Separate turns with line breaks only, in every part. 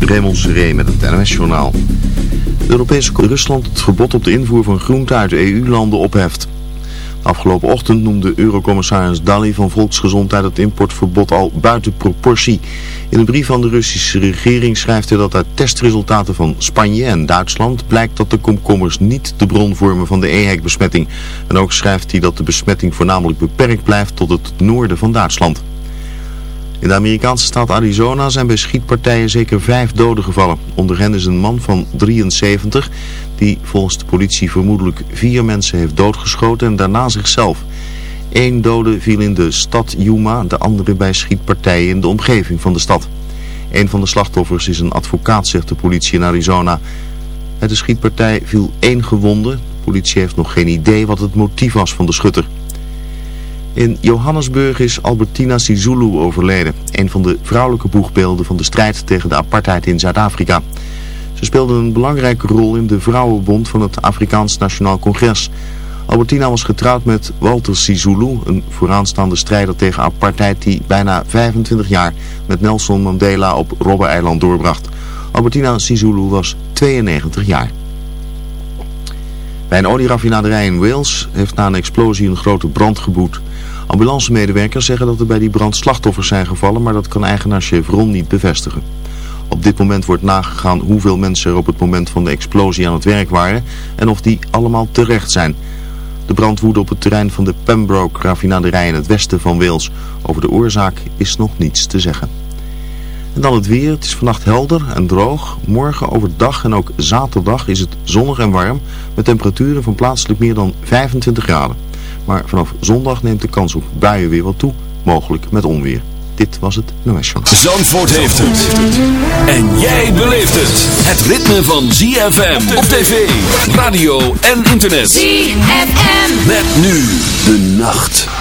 Raymond Seré met het NOS-journaal. De Europese Rusland het verbod op de invoer van groente uit EU-landen opheft. Afgelopen ochtend noemde Eurocommissaris Dalli van Volksgezondheid het importverbod al buiten proportie. In een brief van de Russische regering schrijft hij dat uit testresultaten van Spanje en Duitsland blijkt dat de komkommers niet de bron vormen van de EHEC-besmetting. En ook schrijft hij dat de besmetting voornamelijk beperkt blijft tot het noorden van Duitsland. In de Amerikaanse staat Arizona zijn bij schietpartijen zeker vijf doden gevallen. Onder hen is een man van 73 die volgens de politie vermoedelijk vier mensen heeft doodgeschoten en daarna zichzelf. Eén dode viel in de stad Yuma, de andere bij schietpartijen in de omgeving van de stad. Een van de slachtoffers is een advocaat, zegt de politie in Arizona. Bij de schietpartij viel één gewonde. De politie heeft nog geen idee wat het motief was van de schutter. In Johannesburg is Albertina Sisulu overleden, een van de vrouwelijke boegbeelden van de strijd tegen de apartheid in Zuid-Afrika. Ze speelde een belangrijke rol in de Vrouwenbond van het Afrikaans Nationaal Congres. Albertina was getrouwd met Walter Sisulu, een vooraanstaande strijder tegen apartheid die bijna 25 jaar met Nelson Mandela op Robben-eiland doorbracht. Albertina Sisulu was 92 jaar. Bij een olieraffinaderij in Wales heeft na een explosie een grote brand geboet. Ambulancemedewerkers zeggen dat er bij die brand slachtoffers zijn gevallen, maar dat kan eigenaar Chevron niet bevestigen. Op dit moment wordt nagegaan hoeveel mensen er op het moment van de explosie aan het werk waren en of die allemaal terecht zijn. De brand woedde op het terrein van de Pembroke raffinaderij in het westen van Wales. Over de oorzaak is nog niets te zeggen. En dan het weer. Het is vannacht helder en droog. Morgen overdag en ook zaterdag is het zonnig en warm. Met temperaturen van plaatselijk meer dan 25 graden. Maar vanaf zondag neemt de kans op buien weer wat toe. Mogelijk met onweer. Dit was het NOS
Zandvoort heeft het. En jij beleeft het. Het ritme van ZFM op tv, radio en internet.
ZFM.
Met nu de nacht.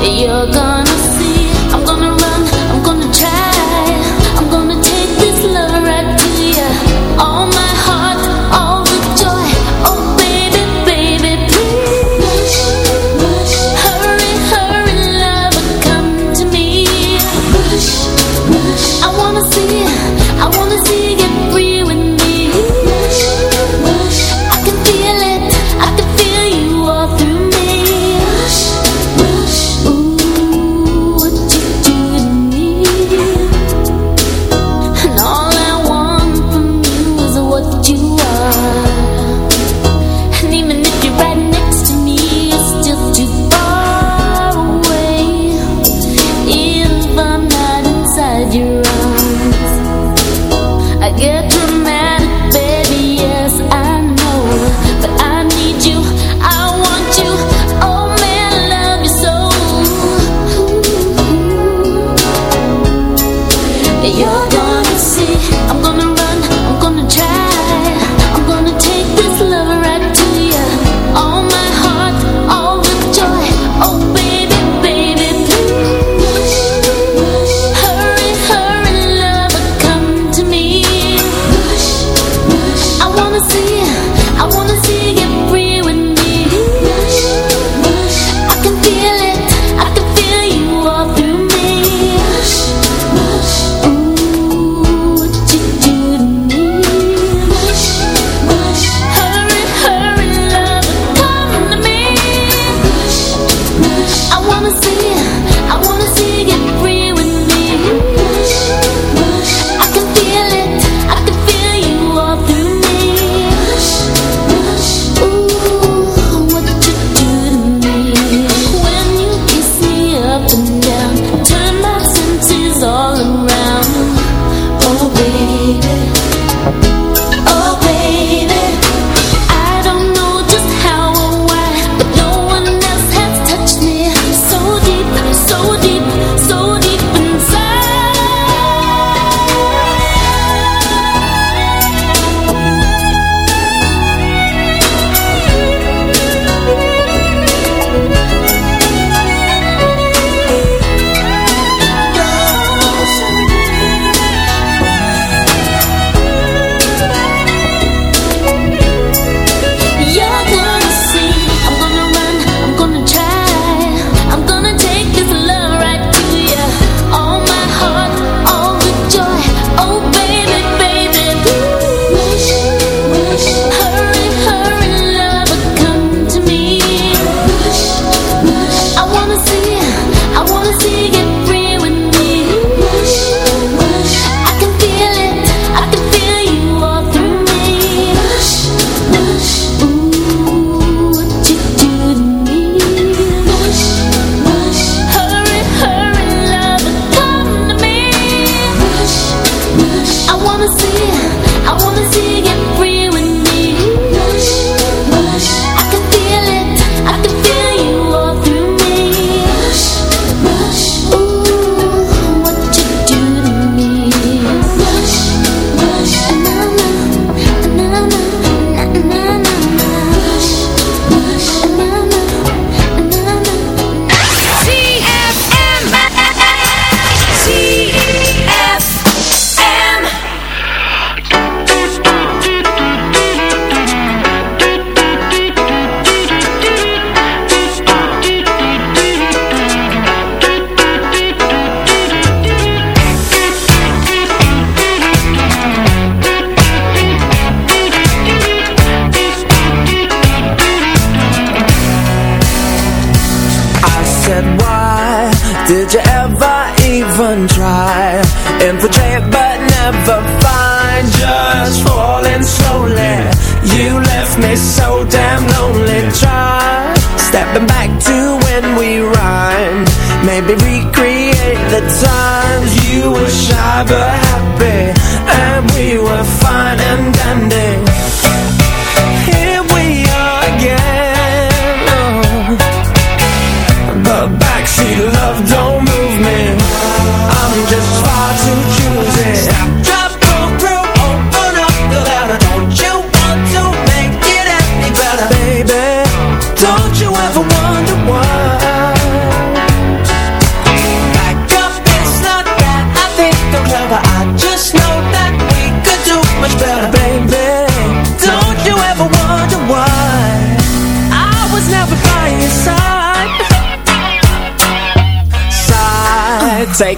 You're gone.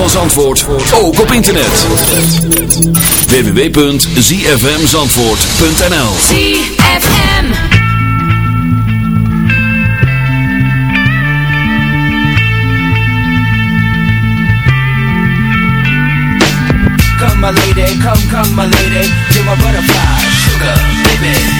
van Zandvoort, ook op internet. www.zfmzandvoort.nl
ZFM
Come my lady, come, come my lady, you're my butterfly, sugar, baby.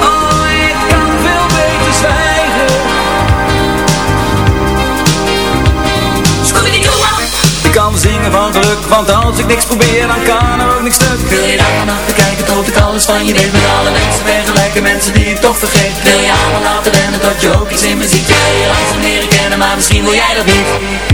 Oh,
ik kan veel Ik kan zingen van geluk, want als ik niks probeer, dan kan er ook niks stuk. Wil je dag en nacht bekijken tot ik alles van je weet Met alle mensen vergelijken, mensen die ik toch vergeet. Wil je allemaal laten rennen tot je ook iets in me ziet? Wil je langzaam leren kennen, maar misschien wil jij dat niet.